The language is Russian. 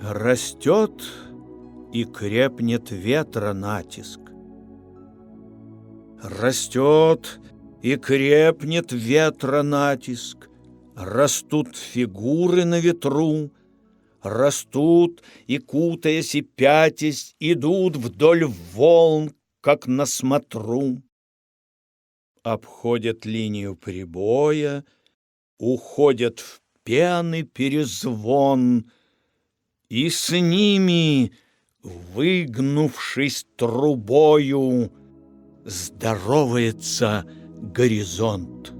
Растет и крепнет ветра натиск. Растет и крепнет ветра натиск, Растут фигуры на ветру, Растут и, кутаясь и пятясь, Идут вдоль волн, как на смотру. Обходят линию прибоя, Уходят в пены перезвон, И с ними, выгнувшись трубою, Здоровается горизонт.